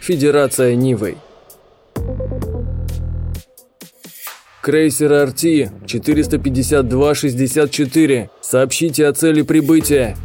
Федерация Нивой Крейсер Арти 452-64. Сообщите о цели прибытия.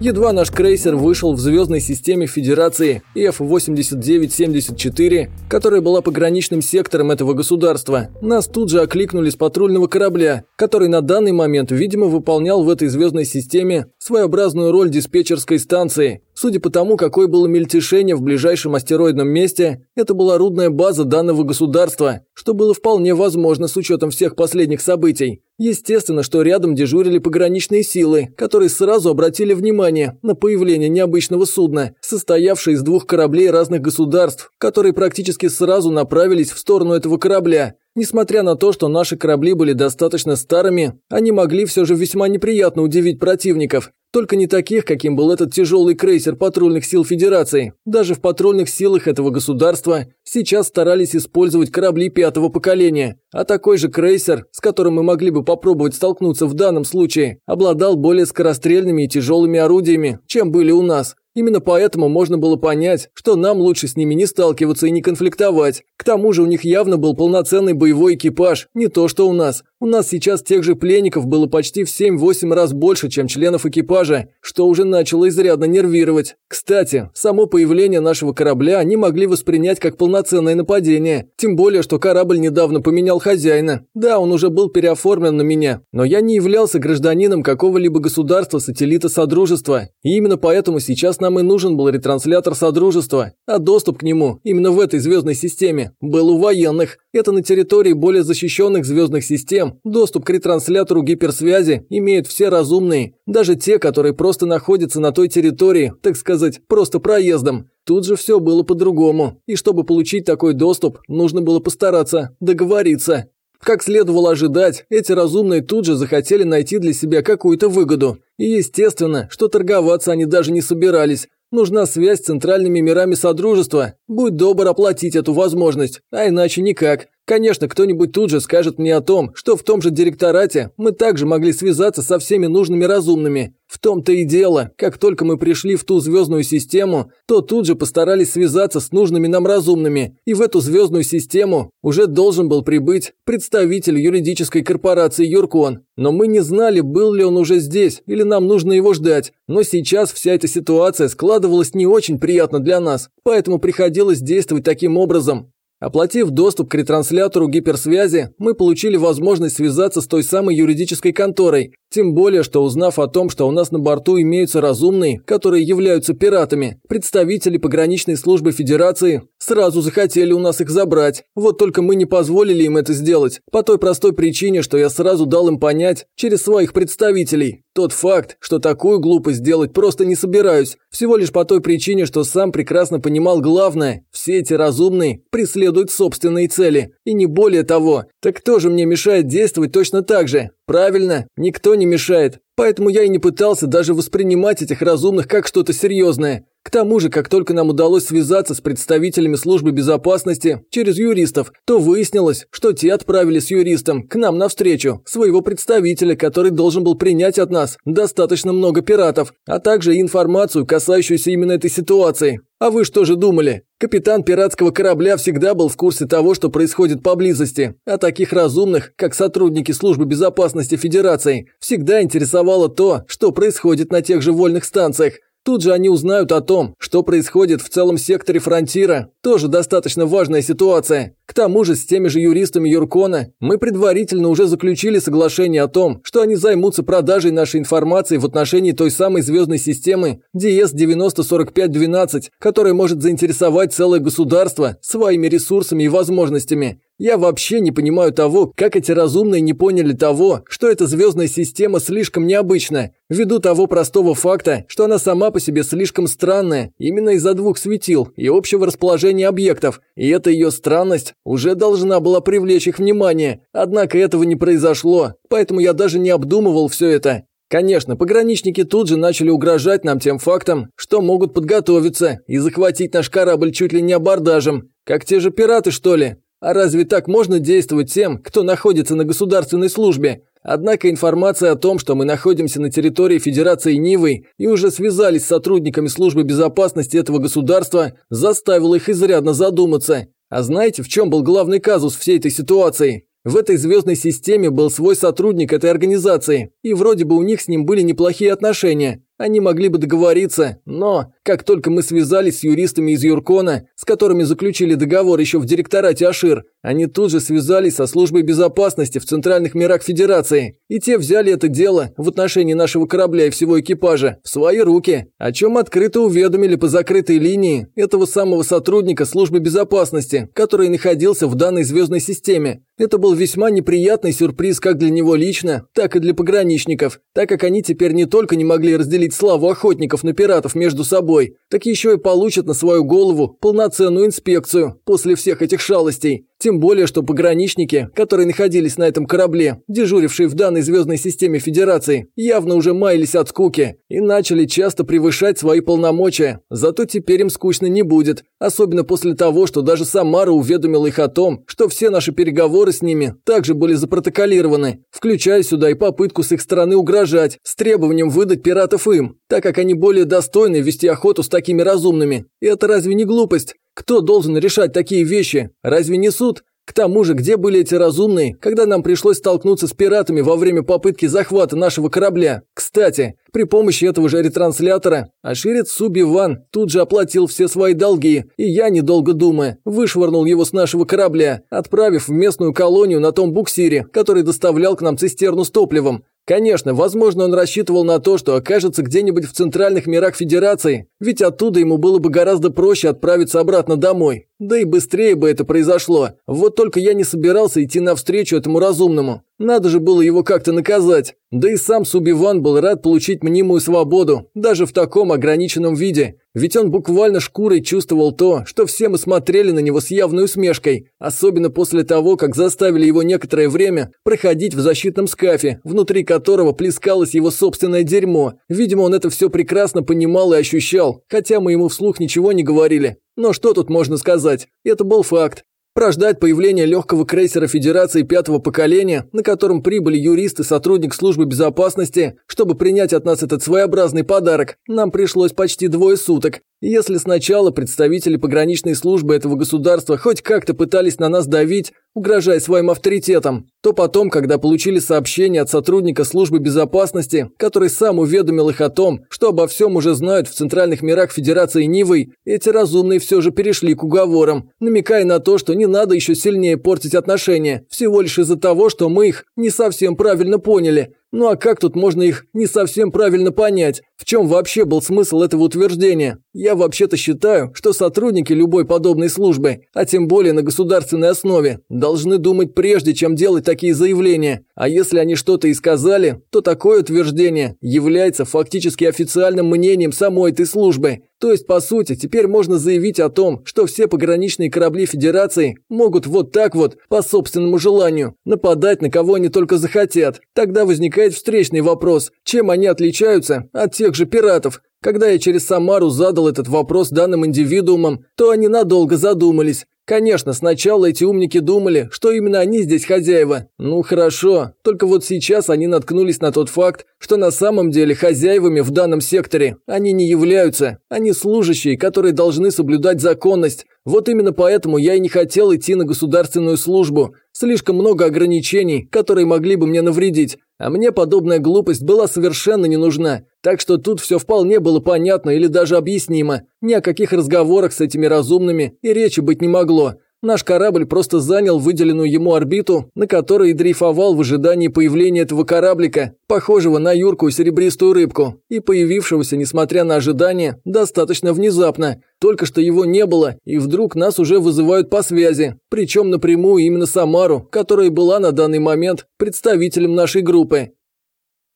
Едва наш крейсер вышел в звездной системе Федерации F-8974, которая была пограничным сектором этого государства, нас тут же окликнули с патрульного корабля, который на данный момент, видимо, выполнял в этой звездной системе своеобразную роль диспетчерской станции. Судя по тому, какое было мельтешение в ближайшем астероидном месте, это была рудная база данного государства, что было вполне возможно с учетом всех последних событий. Естественно, что рядом дежурили пограничные силы, которые сразу обратили внимание на появление необычного судна, состоявшее из двух кораблей разных государств, которые практически сразу направились в сторону этого корабля. Несмотря на то, что наши корабли были достаточно старыми, они могли все же весьма неприятно удивить противников. Только не таких, каким был этот тяжелый крейсер патрульных сил Федерации. Даже в патрульных силах этого государства сейчас старались использовать корабли пятого поколения. А такой же крейсер, с которым мы могли бы попробовать столкнуться в данном случае, обладал более скорострельными и тяжелыми орудиями, чем были у нас. Именно поэтому можно было понять, что нам лучше с ними не сталкиваться и не конфликтовать. К тому же у них явно был полноценный боевой экипаж, не то что у нас. У нас сейчас тех же пленников было почти в 7-8 раз больше, чем членов экипажа, что уже начало изрядно нервировать. Кстати, само появление нашего корабля они могли воспринять как полноценное нападение. Тем более, что корабль недавно поменял хозяина. Да, он уже был переоформлен на меня, но я не являлся гражданином какого-либо государства-сателлита Содружества. И именно поэтому сейчас нам и нужен был ретранслятор Содружества, а доступ к нему, именно в этой звездной системе, был у военных. Это на территории более защищенных звездных систем. Доступ к ретранслятору гиперсвязи имеют все разумные, даже те, которые просто находятся на той территории, так сказать, просто проездом. Тут же все было по-другому, и чтобы получить такой доступ, нужно было постараться договориться. Как следовало ожидать, эти разумные тут же захотели найти для себя какую-то выгоду. И естественно, что торговаться они даже не собирались. Нужна связь с центральными мирами Содружества. Будь добр оплатить эту возможность, а иначе никак. Конечно, кто-нибудь тут же скажет мне о том, что в том же директорате мы также могли связаться со всеми нужными разумными. В том-то и дело, как только мы пришли в ту звездную систему, то тут же постарались связаться с нужными нам разумными, и в эту звездную систему уже должен был прибыть представитель юридической корпорации Юркон. Но мы не знали, был ли он уже здесь, или нам нужно его ждать. Но сейчас вся эта ситуация складывалась не очень приятно для нас, поэтому приходилось действовать таким образом. Оплатив доступ к ретранслятору гиперсвязи, мы получили возможность связаться с той самой юридической конторой, тем более, что узнав о том, что у нас на борту имеются разумные, которые являются пиратами, представители пограничной службы Федерации сразу захотели у нас их забрать. Вот только мы не позволили им это сделать, по той простой причине, что я сразу дал им понять через своих представителей. Тот факт, что такую глупость делать просто не собираюсь, всего лишь по той причине, что сам прекрасно понимал главное – все эти разумные преследуют собственные цели, и не более того. Так кто же мне мешает действовать точно так же? Правильно, никто не мешает. Поэтому я и не пытался даже воспринимать этих разумных как что-то серьезное. К тому же, как только нам удалось связаться с представителями службы безопасности через юристов, то выяснилось, что те отправили с юристом к нам навстречу своего представителя, который должен был принять от нас достаточно много пиратов, а также информацию, касающуюся именно этой ситуации. А вы что же думали? Капитан пиратского корабля всегда был в курсе того, что происходит поблизости, а таких разумных, как сотрудники службы безопасности Федерации, всегда интересовало то, что происходит на тех же вольных станциях. Тут же они узнают о том, что происходит в целом секторе фронтира. Тоже достаточно важная ситуация. К тому же с теми же юристами Юркона мы предварительно уже заключили соглашение о том, что они займутся продажей нашей информации в отношении той самой звездной системы DS-904512, которая может заинтересовать целое государство своими ресурсами и возможностями. Я вообще не понимаю того, как эти разумные не поняли того, что эта звездная система слишком необычна, ввиду того простого факта, что она сама по себе слишком странная, именно из-за двух светил и общего расположения объектов, и эта ее странность уже должна была привлечь их внимание, однако этого не произошло, поэтому я даже не обдумывал все это. Конечно, пограничники тут же начали угрожать нам тем фактом, что могут подготовиться и захватить наш корабль чуть ли не абордажем, как те же пираты, что ли. А разве так можно действовать тем, кто находится на государственной службе? Однако информация о том, что мы находимся на территории Федерации Нивы и уже связались с сотрудниками службы безопасности этого государства, заставила их изрядно задуматься. А знаете, в чем был главный казус всей этой ситуации? В этой звездной системе был свой сотрудник этой организации, и вроде бы у них с ним были неплохие отношения. Они могли бы договориться, но как только мы связались с юристами из Юркона, с которыми заключили договор еще в директорате Ашир, они тут же связались со службой безопасности в центральных мирах Федерации, и те взяли это дело в отношении нашего корабля и всего экипажа в свои руки, о чем открыто уведомили по закрытой линии этого самого сотрудника службы безопасности, который находился в данной звездной системе. Это был весьма неприятный сюрприз как для него лично, так и для пограничников, так как они теперь не только не могли разделить разделить славу охотников на пиратов между собой, так еще и получат на свою голову полноценную инспекцию после всех этих шалостей. Тем более, что пограничники, которые находились на этом корабле, дежурившие в данной звездной системе Федерации, явно уже маялись от скуки и начали часто превышать свои полномочия. Зато теперь им скучно не будет, особенно после того, что даже Самара уведомила их о том, что все наши переговоры с ними также были запротоколированы, включая сюда и попытку с их стороны угрожать, с требованием выдать пиратов им, так как они более достойны вести охоту с такими разумными. И это разве не глупость? Кто должен решать такие вещи? Разве не суд? К тому же, где были эти разумные, когда нам пришлось столкнуться с пиратами во время попытки захвата нашего корабля? Кстати, при помощи этого же ретранслятора Аширец Субиван тут же оплатил все свои долги, и я, недолго думая, вышвырнул его с нашего корабля, отправив в местную колонию на том буксире, который доставлял к нам цистерну с топливом. Конечно, возможно, он рассчитывал на то, что окажется где-нибудь в центральных мирах Федерации, ведь оттуда ему было бы гораздо проще отправиться обратно домой. Да и быстрее бы это произошло. Вот только я не собирался идти навстречу этому разумному. Надо же было его как-то наказать. Да и сам Субиван был рад получить мнимую свободу, даже в таком ограниченном виде. Ведь он буквально шкурой чувствовал то, что все мы смотрели на него с явной усмешкой, особенно после того, как заставили его некоторое время проходить в защитном скафе, внутри которого плескалось его собственное дерьмо. Видимо, он это все прекрасно понимал и ощущал, хотя мы ему вслух ничего не говорили. Но что тут можно сказать? Это был факт. Прождать появление легкого крейсера Федерации пятого поколения, на котором прибыли юристы, сотрудник службы безопасности, чтобы принять от нас этот своеобразный подарок, нам пришлось почти двое суток. Если сначала представители пограничной службы этого государства хоть как-то пытались на нас давить, угрожая своим авторитетом, то потом, когда получили сообщение от сотрудника службы безопасности, который сам уведомил их о том, что обо всем уже знают в центральных мирах Федерации Нивы, эти разумные все же перешли к уговорам, намекая на то, что не надо еще сильнее портить отношения, всего лишь из-за того, что мы их не совсем правильно поняли. Ну а как тут можно их не совсем правильно понять? В чем вообще был смысл этого утверждения? Я вообще-то считаю, что сотрудники любой подобной службы, а тем более на государственной основе, должны думать прежде, чем делать такие заявления. А если они что-то и сказали, то такое утверждение является фактически официальным мнением самой этой службы. То есть, по сути, теперь можно заявить о том, что все пограничные корабли Федерации могут вот так вот, по собственному желанию, нападать на кого они только захотят. Тогда возникает встречный вопрос, чем они отличаются от тех же пиратов. Когда я через Самару задал этот вопрос данным индивидуумам, то они надолго задумались. Конечно, сначала эти умники думали, что именно они здесь хозяева. Ну хорошо, только вот сейчас они наткнулись на тот факт, что на самом деле хозяевами в данном секторе они не являются. Они служащие, которые должны соблюдать законность. Вот именно поэтому я и не хотел идти на государственную службу. Слишком много ограничений, которые могли бы мне навредить. А мне подобная глупость была совершенно не нужна. Так что тут все вполне было понятно или даже объяснимо. Ни о каких разговорах с этими разумными и речи быть не могло. Наш корабль просто занял выделенную ему орбиту, на которой дрейфовал в ожидании появления этого кораблика, похожего на юркую серебристую рыбку, и появившегося, несмотря на ожидания, достаточно внезапно. Только что его не было, и вдруг нас уже вызывают по связи, причем напрямую именно Самару, которая была на данный момент представителем нашей группы.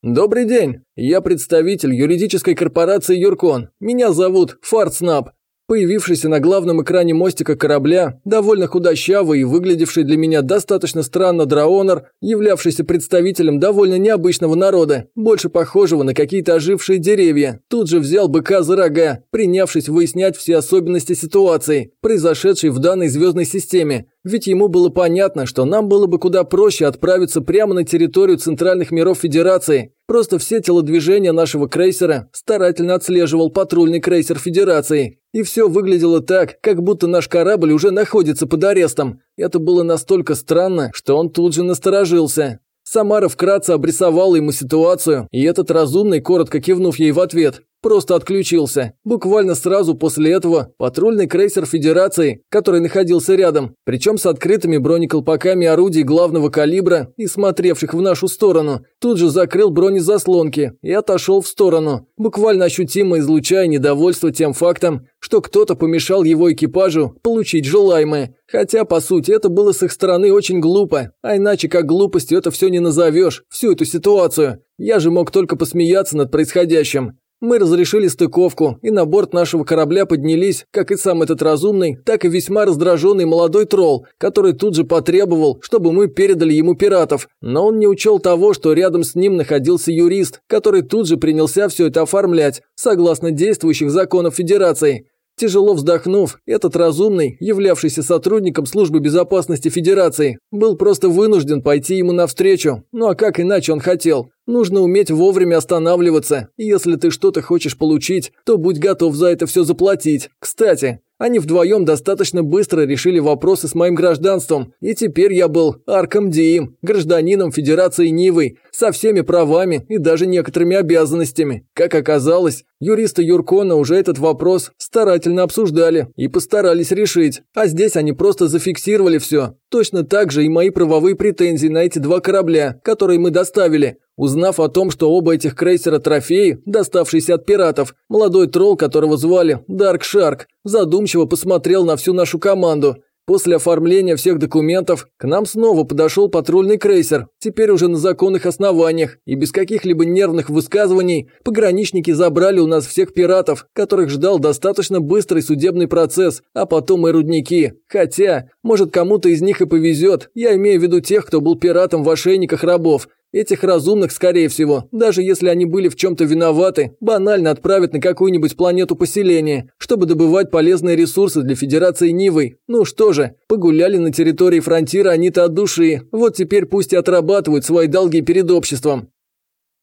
«Добрый день, я представитель юридической корпорации Юркон. Меня зовут Фартснап. Появившийся на главном экране мостика корабля, довольно худощавый и выглядевший для меня достаточно странно драонер, являвшийся представителем довольно необычного народа, больше похожего на какие-то ожившие деревья, тут же взял быка за рога, принявшись выяснять все особенности ситуации, произошедшей в данной звездной системе. Ведь ему было понятно, что нам было бы куда проще отправиться прямо на территорию центральных миров Федерации. Просто все телодвижения нашего крейсера старательно отслеживал патрульный крейсер Федерации. И все выглядело так, как будто наш корабль уже находится под арестом. Это было настолько странно, что он тут же насторожился. Самара вкратце обрисовала ему ситуацию, и этот разумный, коротко кивнув ей в ответ, просто отключился. Буквально сразу после этого патрульный крейсер Федерации, который находился рядом, причем с открытыми бронеколпаками орудий главного калибра и смотревших в нашу сторону, тут же закрыл бронезаслонки и отошел в сторону, буквально ощутимо излучая недовольство тем фактом, что кто-то помешал его экипажу получить желаемое. Хотя, по сути, это было с их стороны очень глупо, а иначе как глупостью это все не назовешь, всю эту ситуацию. Я же мог только посмеяться над происходящим. Мы разрешили стыковку, и на борт нашего корабля поднялись, как и сам этот разумный, так и весьма раздраженный молодой тролл, который тут же потребовал, чтобы мы передали ему пиратов. Но он не учел того, что рядом с ним находился юрист, который тут же принялся все это оформлять, согласно действующих законов Федерации. Тяжело вздохнув, этот разумный, являвшийся сотрудником службы безопасности Федерации, был просто вынужден пойти ему навстречу. Ну а как иначе он хотел? Нужно уметь вовремя останавливаться, и если ты что-то хочешь получить, то будь готов за это все заплатить. Кстати, они вдвоем достаточно быстро решили вопросы с моим гражданством, и теперь я был Арком Диим, гражданином Федерации Нивы, со всеми правами и даже некоторыми обязанностями. Как оказалось, юристы Юркона уже этот вопрос старательно обсуждали и постарались решить, а здесь они просто зафиксировали все. Точно так же и мои правовые претензии на эти два корабля, которые мы доставили. Узнав о том, что оба этих крейсера трофеи, доставшиеся от пиратов, молодой тролл, которого звали Дарк Шарк, задумчиво посмотрел на всю нашу команду. После оформления всех документов к нам снова подошел патрульный крейсер, теперь уже на законных основаниях, и без каких-либо нервных высказываний пограничники забрали у нас всех пиратов, которых ждал достаточно быстрый судебный процесс, а потом и рудники. Хотя, может кому-то из них и повезет, я имею в виду тех, кто был пиратом в ошейниках рабов, Этих разумных, скорее всего, даже если они были в чем-то виноваты, банально отправят на какую-нибудь планету поселения, чтобы добывать полезные ресурсы для Федерации Нивы. Ну что же, погуляли на территории фронтира они-то от души, вот теперь пусть и отрабатывают свои долги перед обществом.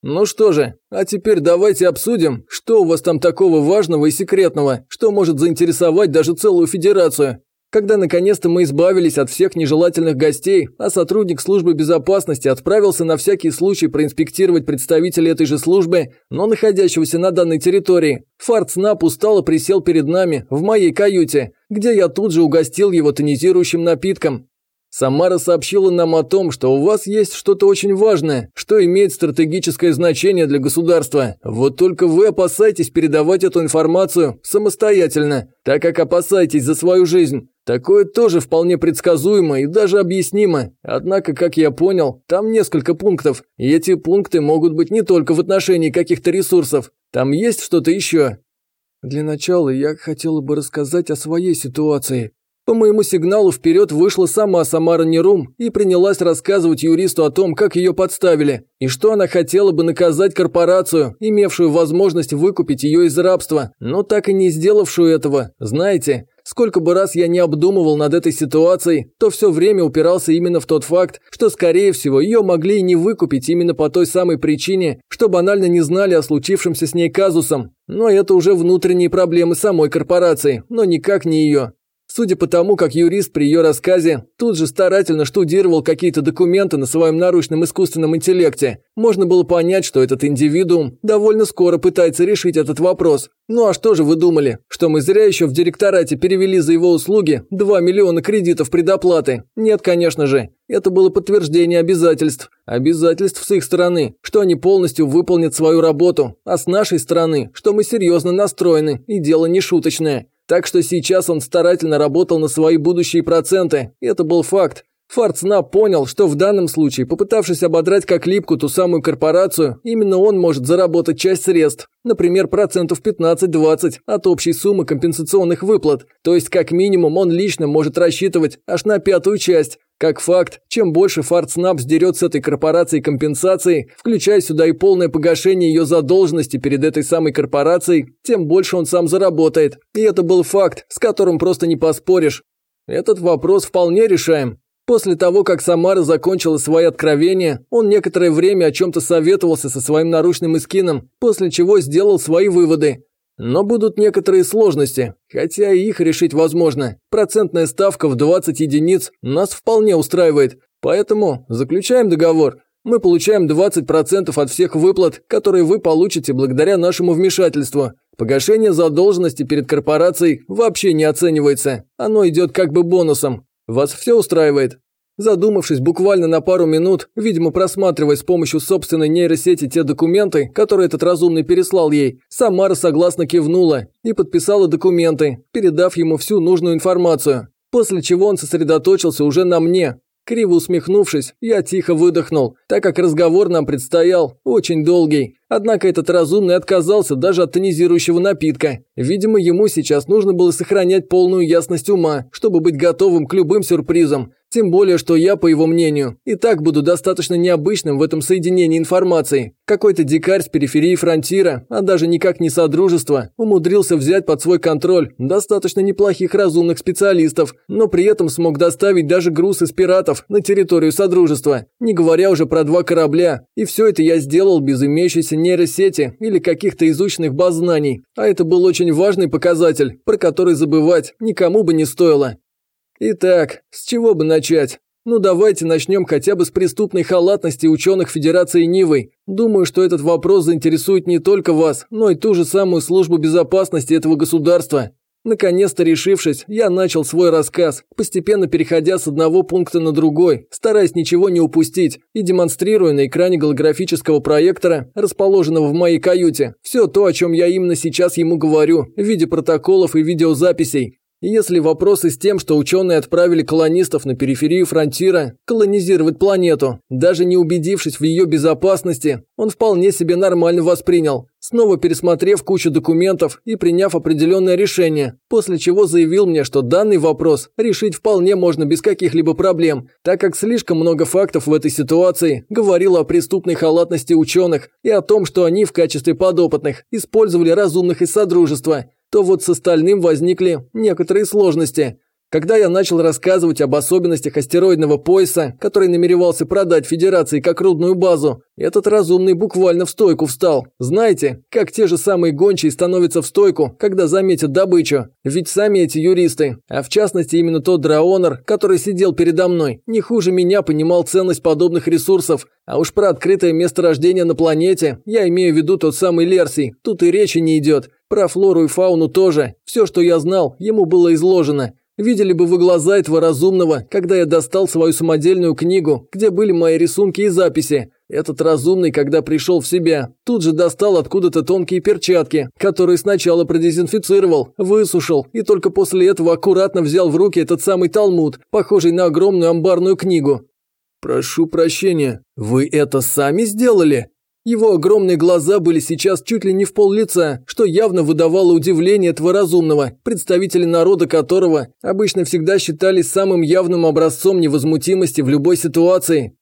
Ну что же, а теперь давайте обсудим, что у вас там такого важного и секретного, что может заинтересовать даже целую Федерацию. Когда наконец-то мы избавились от всех нежелательных гостей, а сотрудник службы безопасности отправился на всякий случай проинспектировать представителей этой же службы, но находящегося на данной территории, Фартснап устало присел перед нами в моей каюте, где я тут же угостил его тонизирующим напитком. Самара сообщила нам о том, что у вас есть что-то очень важное, что имеет стратегическое значение для государства. Вот только вы опасаетесь передавать эту информацию самостоятельно, так как опасаетесь за свою жизнь. Такое тоже вполне предсказуемо и даже объяснимо. Однако, как я понял, там несколько пунктов, и эти пункты могут быть не только в отношении каких-то ресурсов. Там есть что-то еще. Для начала я хотела бы рассказать о своей ситуации. По моему сигналу вперед вышла сама Самара Нерум и принялась рассказывать юристу о том, как ее подставили, и что она хотела бы наказать корпорацию, имевшую возможность выкупить ее из рабства, но так и не сделавшую этого. Знаете, сколько бы раз я не обдумывал над этой ситуацией, то все время упирался именно в тот факт, что, скорее всего, ее могли и не выкупить именно по той самой причине, что банально не знали о случившемся с ней казусом. Но это уже внутренние проблемы самой корпорации, но никак не ее. Судя по тому, как юрист при ее рассказе тут же старательно штудировал какие-то документы на своем наручном искусственном интеллекте, можно было понять, что этот индивидуум довольно скоро пытается решить этот вопрос. Ну а что же вы думали, что мы зря еще в директорате перевели за его услуги 2 миллиона кредитов предоплаты? Нет, конечно же. Это было подтверждение обязательств. Обязательств с их стороны, что они полностью выполнят свою работу, а с нашей стороны, что мы серьезно настроены и дело не шуточное. Так что сейчас он старательно работал на свои будущие проценты. И это был факт. Фартснап понял, что в данном случае, попытавшись ободрать как липку ту самую корпорацию, именно он может заработать часть средств, например, процентов 15-20 от общей суммы компенсационных выплат, то есть как минимум он лично может рассчитывать аж на пятую часть. Как факт, чем больше Фартснап сдерет с этой корпорации компенсации, включая сюда и полное погашение ее задолженности перед этой самой корпорацией, тем больше он сам заработает. И это был факт, с которым просто не поспоришь. Этот вопрос вполне решаем. После того, как Самара закончила свои откровения, он некоторое время о чем-то советовался со своим наручным искином, после чего сделал свои выводы. Но будут некоторые сложности, хотя и их решить возможно. Процентная ставка в 20 единиц нас вполне устраивает, поэтому заключаем договор. Мы получаем 20% от всех выплат, которые вы получите благодаря нашему вмешательству. Погашение задолженности перед корпорацией вообще не оценивается, оно идет как бы бонусом. Вас все устраивает?» Задумавшись буквально на пару минут, видимо просматривая с помощью собственной нейросети те документы, которые этот разумный переслал ей, Самара согласно кивнула и подписала документы, передав ему всю нужную информацию. После чего он сосредоточился уже на мне, Криво усмехнувшись, я тихо выдохнул, так как разговор нам предстоял очень долгий. Однако этот разумный отказался даже от тонизирующего напитка. Видимо, ему сейчас нужно было сохранять полную ясность ума, чтобы быть готовым к любым сюрпризам. Тем более, что я, по его мнению, и так буду достаточно необычным в этом соединении информации. Какой-то дикарь с периферии фронтира, а даже никак не содружество, умудрился взять под свой контроль достаточно неплохих разумных специалистов, но при этом смог доставить даже груз из пиратов на территорию содружества, не говоря уже про два корабля. И все это я сделал без имеющейся нейросети или каких-то изученных баз знаний. А это был очень важный показатель, про который забывать никому бы не стоило. Итак, с чего бы начать? Ну давайте начнем хотя бы с преступной халатности ученых Федерации Нивы. Думаю, что этот вопрос заинтересует не только вас, но и ту же самую службу безопасности этого государства. Наконец-то решившись, я начал свой рассказ, постепенно переходя с одного пункта на другой, стараясь ничего не упустить и демонстрируя на экране голографического проектора, расположенного в моей каюте, все то, о чем я именно сейчас ему говорю, в виде протоколов и видеозаписей. Если вопросы с тем, что ученые отправили колонистов на периферию фронтира колонизировать планету, даже не убедившись в ее безопасности, он вполне себе нормально воспринял, снова пересмотрев кучу документов и приняв определенное решение, после чего заявил мне, что данный вопрос решить вполне можно без каких-либо проблем, так как слишком много фактов в этой ситуации говорило о преступной халатности ученых и о том, что они в качестве подопытных использовали разумных из Содружества – то вот с остальным возникли некоторые сложности. Когда я начал рассказывать об особенностях астероидного пояса, который намеревался продать Федерации как рудную базу, этот разумный буквально в стойку встал. Знаете, как те же самые гончие становятся в стойку, когда заметят добычу? Ведь сами эти юристы, а в частности именно тот драонер, который сидел передо мной, не хуже меня понимал ценность подобных ресурсов. А уж про открытое месторождение на планете, я имею в виду тот самый Лерсий, тут и речи не идет. Про флору и фауну тоже. Все, что я знал, ему было изложено. Видели бы вы глаза этого разумного, когда я достал свою самодельную книгу, где были мои рисунки и записи. Этот разумный, когда пришел в себя, тут же достал откуда-то тонкие перчатки, которые сначала продезинфицировал, высушил и только после этого аккуратно взял в руки этот самый талмуд, похожий на огромную амбарную книгу. «Прошу прощения, вы это сами сделали?» Его огромные глаза были сейчас чуть ли не в пол лица, что явно выдавало удивление этого разумного, представители народа которого обычно всегда считались самым явным образцом невозмутимости в любой ситуации.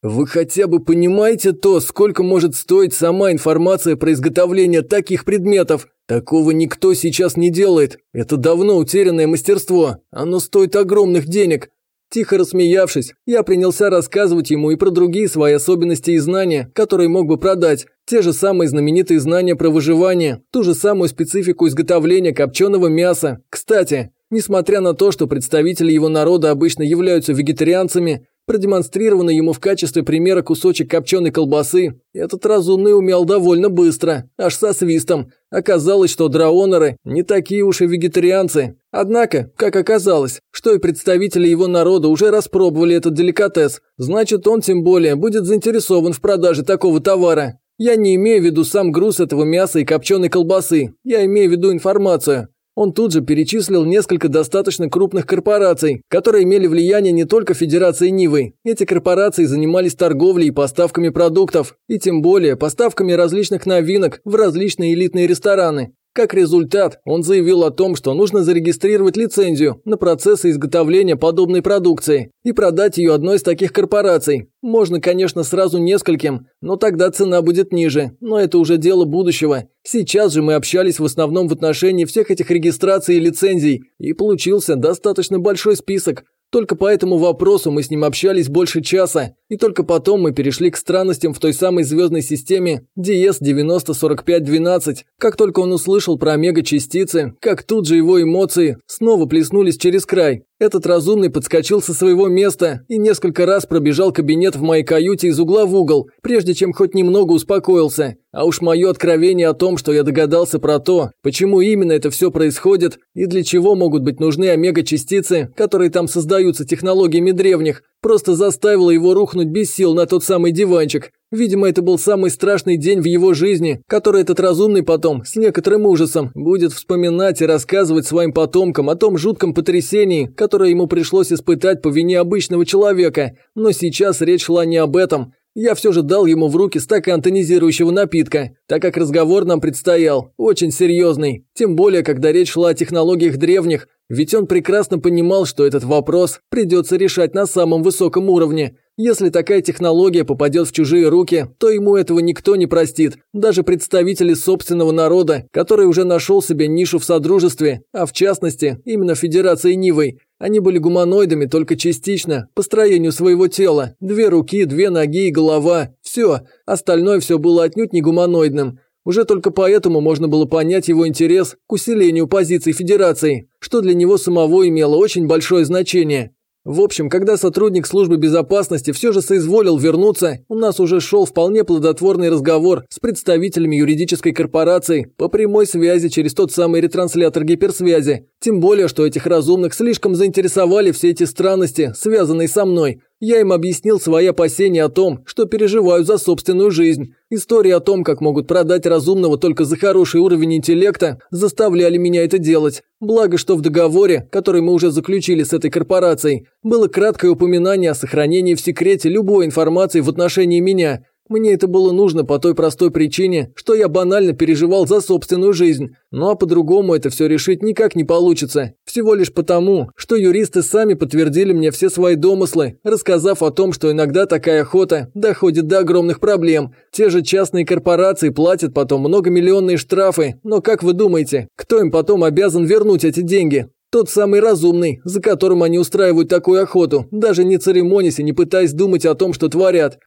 Вы хотя бы понимаете то, сколько может стоить сама информация про изготовление таких предметов? Такого никто сейчас не делает. Это давно утерянное мастерство. Оно стоит огромных денег. Тихо рассмеявшись, я принялся рассказывать ему и про другие свои особенности и знания, которые мог бы продать. Те же самые знаменитые знания про выживание, ту же самую специфику изготовления копченого мяса. Кстати, несмотря на то, что представители его народа обычно являются вегетарианцами, Продемонстрированный ему в качестве примера кусочек копченой колбасы, этот разумный умел довольно быстро, аж со свистом. Оказалось, что драонеры не такие уж и вегетарианцы. Однако, как оказалось, что и представители его народа уже распробовали этот деликатес, значит он тем более будет заинтересован в продаже такого товара. Я не имею в виду сам груз этого мяса и копченой колбасы, я имею в виду информацию. Он тут же перечислил несколько достаточно крупных корпораций, которые имели влияние не только Федерации Нивы. Эти корпорации занимались торговлей и поставками продуктов, и тем более поставками различных новинок в различные элитные рестораны. Как результат, он заявил о том, что нужно зарегистрировать лицензию на процессы изготовления подобной продукции и продать ее одной из таких корпораций. Можно, конечно, сразу нескольким, но тогда цена будет ниже, но это уже дело будущего. Сейчас же мы общались в основном в отношении всех этих регистраций и лицензий, и получился достаточно большой список. Только по этому вопросу мы с ним общались больше часа, и только потом мы перешли к странностям в той самой звездной системе DS-904512. Как только он услышал про омега-частицы, как тут же его эмоции снова плеснулись через край. Этот разумный подскочил со своего места и несколько раз пробежал кабинет в моей каюте из угла в угол, прежде чем хоть немного успокоился. А уж мое откровение о том, что я догадался про то, почему именно это все происходит и для чего могут быть нужны омега-частицы, которые там создаются технологиями древних, просто заставило его рухнуть без сил на тот самый диванчик. Видимо, это был самый страшный день в его жизни, который этот разумный потом, с некоторым ужасом, будет вспоминать и рассказывать своим потомкам о том жутком потрясении, которое ему пришлось испытать по вине обычного человека. Но сейчас речь шла не об этом. Я все же дал ему в руки стакан тонизирующего напитка, так как разговор нам предстоял, очень серьезный. Тем более, когда речь шла о технологиях древних, ведь он прекрасно понимал, что этот вопрос придется решать на самом высоком уровне. Если такая технология попадет в чужие руки, то ему этого никто не простит, даже представители собственного народа, который уже нашел себе нишу в Содружестве, а в частности, именно Федерации Нивой. Они были гуманоидами только частично, по строению своего тела. Две руки, две ноги и голова. Все. Остальное все было отнюдь не гуманоидным. Уже только поэтому можно было понять его интерес к усилению позиций Федерации, что для него самого имело очень большое значение. В общем, когда сотрудник службы безопасности все же соизволил вернуться, у нас уже шел вполне плодотворный разговор с представителями юридической корпорации по прямой связи через тот самый ретранслятор гиперсвязи. Тем более, что этих разумных слишком заинтересовали все эти странности, связанные со мной. Я им объяснил свои опасения о том, что переживаю за собственную жизнь. Истории о том, как могут продать разумного только за хороший уровень интеллекта, заставляли меня это делать. Благо, что в договоре, который мы уже заключили с этой корпорацией, было краткое упоминание о сохранении в секрете любой информации в отношении меня. Мне это было нужно по той простой причине, что я банально переживал за собственную жизнь. Ну а по-другому это все решить никак не получится. Всего лишь потому, что юристы сами подтвердили мне все свои домыслы, рассказав о том, что иногда такая охота доходит до огромных проблем. Те же частные корпорации платят потом многомиллионные штрафы, но как вы думаете, кто им потом обязан вернуть эти деньги? Тот самый разумный, за которым они устраивают такую охоту, даже не церемонясь и не пытаясь думать о том, что творят.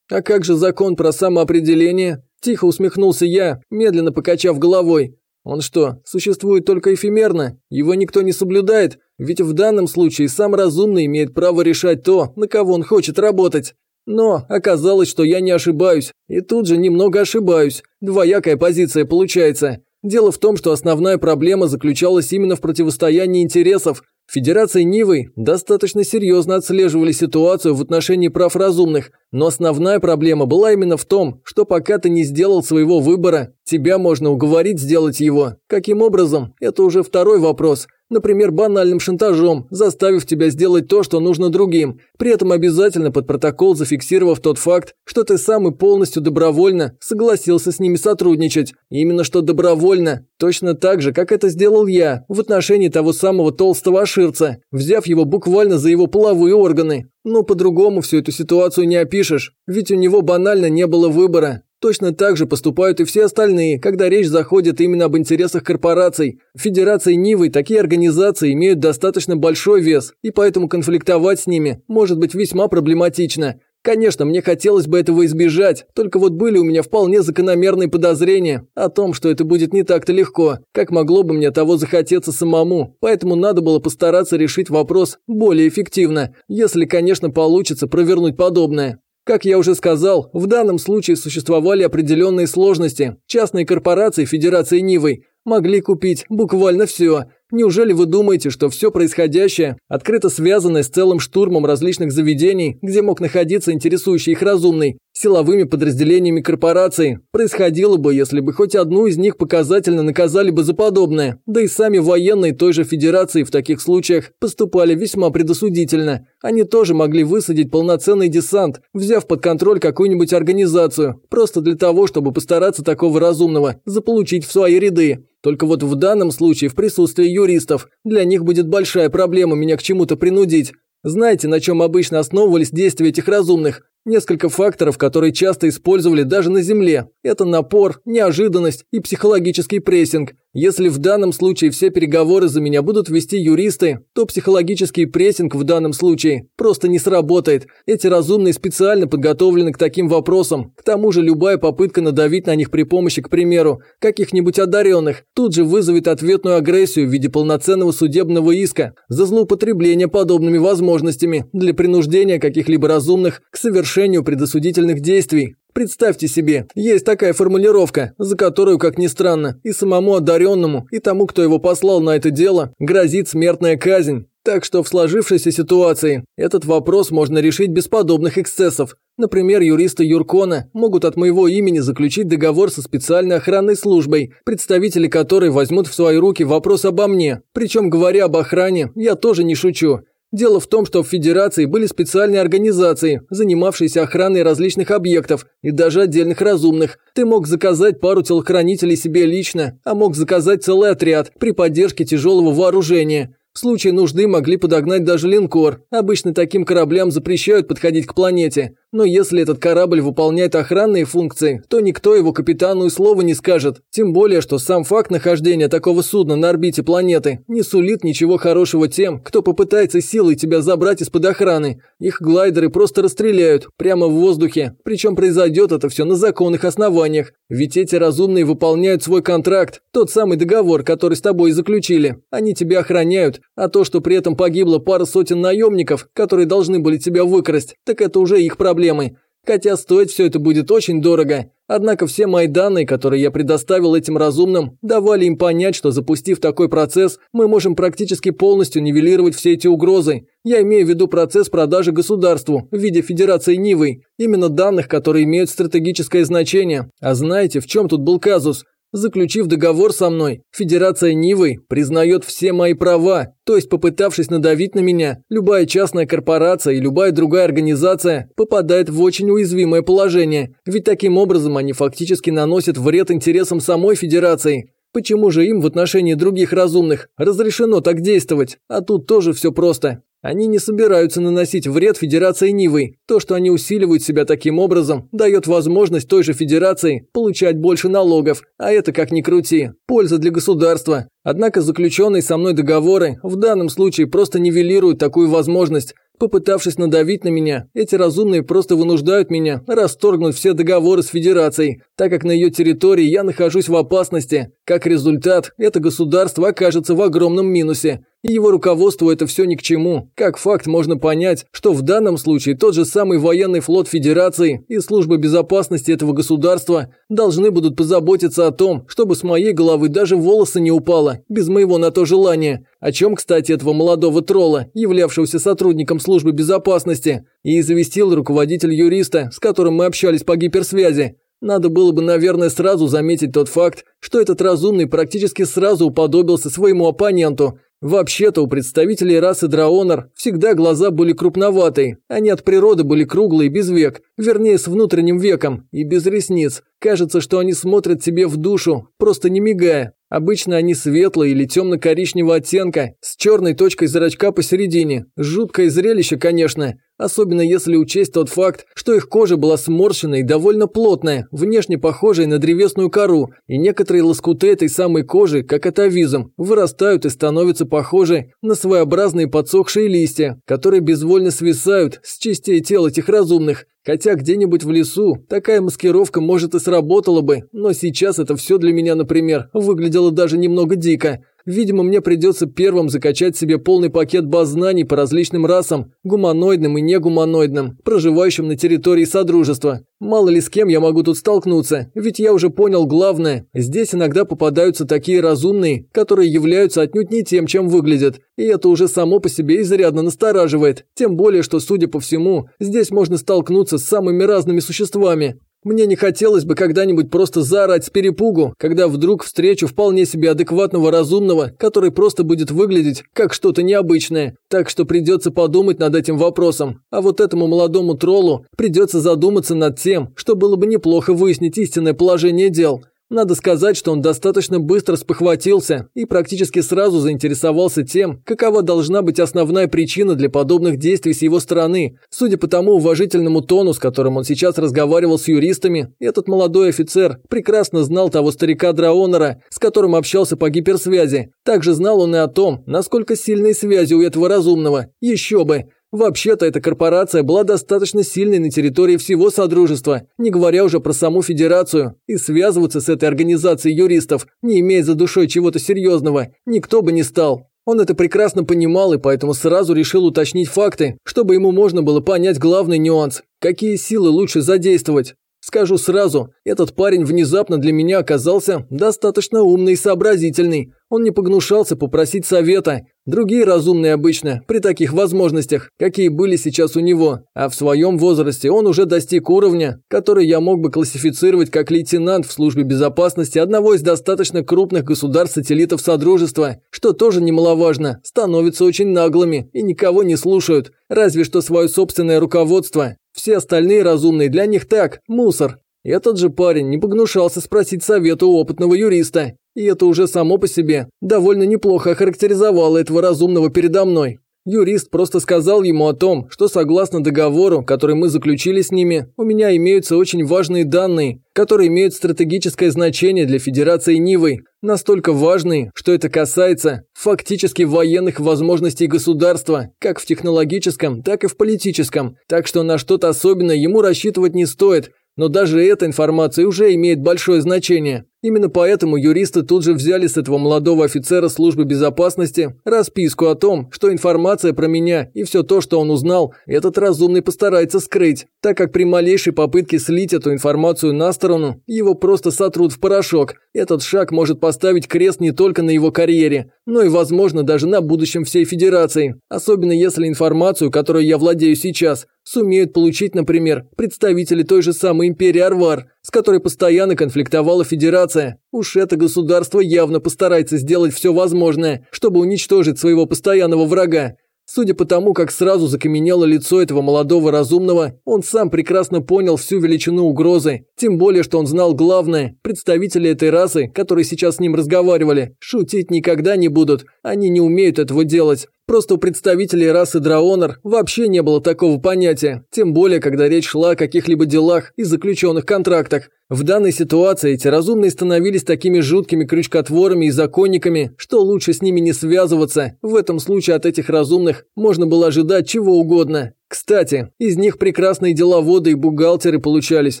«А как же закон про самоопределение?» Тихо усмехнулся я, медленно покачав головой. «Он что, существует только эфемерно? Его никто не соблюдает? Ведь в данном случае сам разумный имеет право решать то, на кого он хочет работать. Но оказалось, что я не ошибаюсь. И тут же немного ошибаюсь. Двоякая позиция получается. Дело в том, что основная проблема заключалась именно в противостоянии интересов. Федерации Нивы достаточно серьезно отслеживали ситуацию в отношении прав разумных, но основная проблема была именно в том, что пока ты не сделал своего выбора, тебя можно уговорить сделать его. Каким образом? Это уже второй вопрос. Например, банальным шантажом, заставив тебя сделать то, что нужно другим, при этом обязательно под протокол зафиксировав тот факт, что ты сам и полностью добровольно согласился с ними сотрудничать. Именно что добровольно. Точно так же, как это сделал я в отношении того самого толстого аширца, взяв его буквально за его половые органы. Но по-другому всю эту ситуацию не опишешь, ведь у него банально не было выбора. Точно так же поступают и все остальные, когда речь заходит именно об интересах корпораций. Федерации Нивы такие организации имеют достаточно большой вес, и поэтому конфликтовать с ними может быть весьма проблематично. Конечно, мне хотелось бы этого избежать, только вот были у меня вполне закономерные подозрения о том, что это будет не так-то легко, как могло бы мне того захотеться самому, поэтому надо было постараться решить вопрос более эффективно, если, конечно, получится провернуть подобное. Как я уже сказал, в данном случае существовали определенные сложности. Частные корпорации Федерации Нивы могли купить буквально все. Неужели вы думаете, что все происходящее, открыто связанное с целым штурмом различных заведений, где мог находиться интересующий их разумный, силовыми подразделениями корпорации, происходило бы, если бы хоть одну из них показательно наказали бы за подобное? Да и сами военные той же Федерации в таких случаях поступали весьма предосудительно. Они тоже могли высадить полноценный десант, взяв под контроль какую-нибудь организацию, просто для того, чтобы постараться такого разумного заполучить в свои ряды. Только вот в данном случае в присутствии юристов для них будет большая проблема меня к чему-то принудить. Знаете, на чем обычно основывались действия этих разумных? Несколько факторов, которые часто использовали даже на Земле. Это напор, неожиданность и психологический прессинг. Если в данном случае все переговоры за меня будут вести юристы, то психологический прессинг в данном случае просто не сработает. Эти разумные специально подготовлены к таким вопросам. К тому же любая попытка надавить на них при помощи, к примеру, каких-нибудь одаренных, тут же вызовет ответную агрессию в виде полноценного судебного иска за злоупотребление подобными возможностями для принуждения каких-либо разумных к совершению предосудительных действий. Представьте себе, есть такая формулировка, за которую, как ни странно, и самому одаренному, и тому, кто его послал на это дело, грозит смертная казнь. Так что в сложившейся ситуации этот вопрос можно решить без подобных эксцессов. Например, юристы Юркона могут от моего имени заключить договор со специальной охранной службой, представители которой возьмут в свои руки вопрос обо мне. Причем, говоря об охране, я тоже не шучу. Дело в том, что в Федерации были специальные организации, занимавшиеся охраной различных объектов и даже отдельных разумных. Ты мог заказать пару телохранителей себе лично, а мог заказать целый отряд при поддержке тяжелого вооружения. В случае нужды могли подогнать даже линкор. Обычно таким кораблям запрещают подходить к планете. Но если этот корабль выполняет охранные функции, то никто его капитану и слова не скажет. Тем более, что сам факт нахождения такого судна на орбите планеты не сулит ничего хорошего тем, кто попытается силой тебя забрать из-под охраны. Их глайдеры просто расстреляют, прямо в воздухе. Причем произойдет это все на законных основаниях. Ведь эти разумные выполняют свой контракт, тот самый договор, который с тобой заключили. Они тебя охраняют, а то, что при этом погибло пара сотен наемников, которые должны были тебя выкрасть, так это уже их проблемы. Хотя стоить все это будет очень дорого. Однако все мои данные, которые я предоставил этим разумным, давали им понять, что запустив такой процесс, мы можем практически полностью нивелировать все эти угрозы. Я имею в виду процесс продажи государству в виде Федерации Нивы, именно данных, которые имеют стратегическое значение. А знаете, в чем тут был казус? Заключив договор со мной, Федерация Нивы признает все мои права, то есть попытавшись надавить на меня, любая частная корпорация и любая другая организация попадает в очень уязвимое положение, ведь таким образом они фактически наносят вред интересам самой Федерации. Почему же им в отношении других разумных разрешено так действовать? А тут тоже все просто. Они не собираются наносить вред Федерации Нивы. То, что они усиливают себя таким образом, дает возможность той же Федерации получать больше налогов, а это, как ни крути, польза для государства. Однако заключенные со мной договоры в данном случае просто нивелируют такую возможность. Попытавшись надавить на меня, эти разумные просто вынуждают меня расторгнуть все договоры с Федерацией, так как на ее территории я нахожусь в опасности. Как результат, это государство окажется в огромном минусе. Его руководству это все ни к чему. Как факт можно понять, что в данном случае тот же самый военный флот Федерации и служба безопасности этого государства должны будут позаботиться о том, чтобы с моей головы даже волосы не упало, без моего на то желания. О чем, кстати, этого молодого тролла, являвшегося сотрудником службы безопасности, и известил руководитель юриста, с которым мы общались по гиперсвязи. Надо было бы, наверное, сразу заметить тот факт, что этот разумный практически сразу уподобился своему оппоненту, Вообще-то у представителей расы Драонор всегда глаза были крупноватые, они от природы были круглые без век, вернее с внутренним веком и без ресниц. Кажется, что они смотрят тебе в душу, просто не мигая. Обычно они светлые или темно-коричневого оттенка, с черной точкой зрачка посередине. Жуткое зрелище, конечно, особенно если учесть тот факт, что их кожа была сморщенной и довольно плотная, внешне похожей на древесную кору, и некоторые лоскуты этой самой кожи, как атовизм, вырастают и становятся похожи на своеобразные подсохшие листья, которые безвольно свисают с частей тел этих разумных, Хотя где-нибудь в лесу такая маскировка может и сработала бы, но сейчас это все для меня, например, выглядело даже немного дико. Видимо, мне придется первым закачать себе полный пакет баз знаний по различным расам, гуманоидным и негуманоидным, проживающим на территории Содружества. Мало ли с кем я могу тут столкнуться, ведь я уже понял главное. Здесь иногда попадаются такие разумные, которые являются отнюдь не тем, чем выглядят. И это уже само по себе изрядно настораживает. Тем более, что, судя по всему, здесь можно столкнуться с самыми разными существами. Мне не хотелось бы когда-нибудь просто заорать с перепугу, когда вдруг встречу вполне себе адекватного разумного, который просто будет выглядеть как что-то необычное. Так что придется подумать над этим вопросом. А вот этому молодому троллу придется задуматься над тем, что было бы неплохо выяснить истинное положение дел. Надо сказать, что он достаточно быстро спохватился и практически сразу заинтересовался тем, какова должна быть основная причина для подобных действий с его стороны. Судя по тому уважительному тону, с которым он сейчас разговаривал с юристами, этот молодой офицер прекрасно знал того старика Драонера, с которым общался по гиперсвязи. Также знал он и о том, насколько сильные связи у этого разумного. Еще бы. Вообще-то эта корпорация была достаточно сильной на территории всего Содружества, не говоря уже про саму Федерацию, и связываться с этой организацией юристов, не имея за душой чего-то серьезного, никто бы не стал. Он это прекрасно понимал и поэтому сразу решил уточнить факты, чтобы ему можно было понять главный нюанс – какие силы лучше задействовать. Скажу сразу, этот парень внезапно для меня оказался достаточно умный и сообразительный. Он не погнушался попросить совета. Другие разумные обычно, при таких возможностях, какие были сейчас у него. А в своем возрасте он уже достиг уровня, который я мог бы классифицировать как лейтенант в службе безопасности одного из достаточно крупных государств-сателлитов Содружества, что тоже немаловажно, становятся очень наглыми и никого не слушают, разве что свое собственное руководство. Все остальные разумные для них так, мусор. Этот же парень не погнушался спросить совета у опытного юриста. И это уже само по себе довольно неплохо охарактеризовало этого разумного передо мной. Юрист просто сказал ему о том, что согласно договору, который мы заключили с ними, у меня имеются очень важные данные, которые имеют стратегическое значение для Федерации Нивы, настолько важные, что это касается фактически военных возможностей государства, как в технологическом, так и в политическом, так что на что-то особенное ему рассчитывать не стоит, но даже эта информация уже имеет большое значение. Именно поэтому юристы тут же взяли с этого молодого офицера службы безопасности расписку о том, что информация про меня и все то, что он узнал, этот разумный постарается скрыть, так как при малейшей попытке слить эту информацию на сторону, его просто сотрут в порошок. Этот шаг может поставить крест не только на его карьере, но и, возможно, даже на будущем всей Федерации, особенно если информацию, которой я владею сейчас, сумеют получить, например, представители той же самой империи Арвар, с которой постоянно конфликтовала Федерация. Уж это государство явно постарается сделать все возможное, чтобы уничтожить своего постоянного врага. Судя по тому, как сразу закаменело лицо этого молодого разумного, он сам прекрасно понял всю величину угрозы. Тем более, что он знал главное. Представители этой расы, которые сейчас с ним разговаривали, шутить никогда не будут. Они не умеют этого делать. Просто у представителей расы Драонер вообще не было такого понятия, тем более, когда речь шла о каких-либо делах и заключенных контрактах. В данной ситуации эти разумные становились такими жуткими крючкотворами и законниками, что лучше с ними не связываться. В этом случае от этих разумных можно было ожидать чего угодно. Кстати, из них прекрасные деловоды и бухгалтеры получались.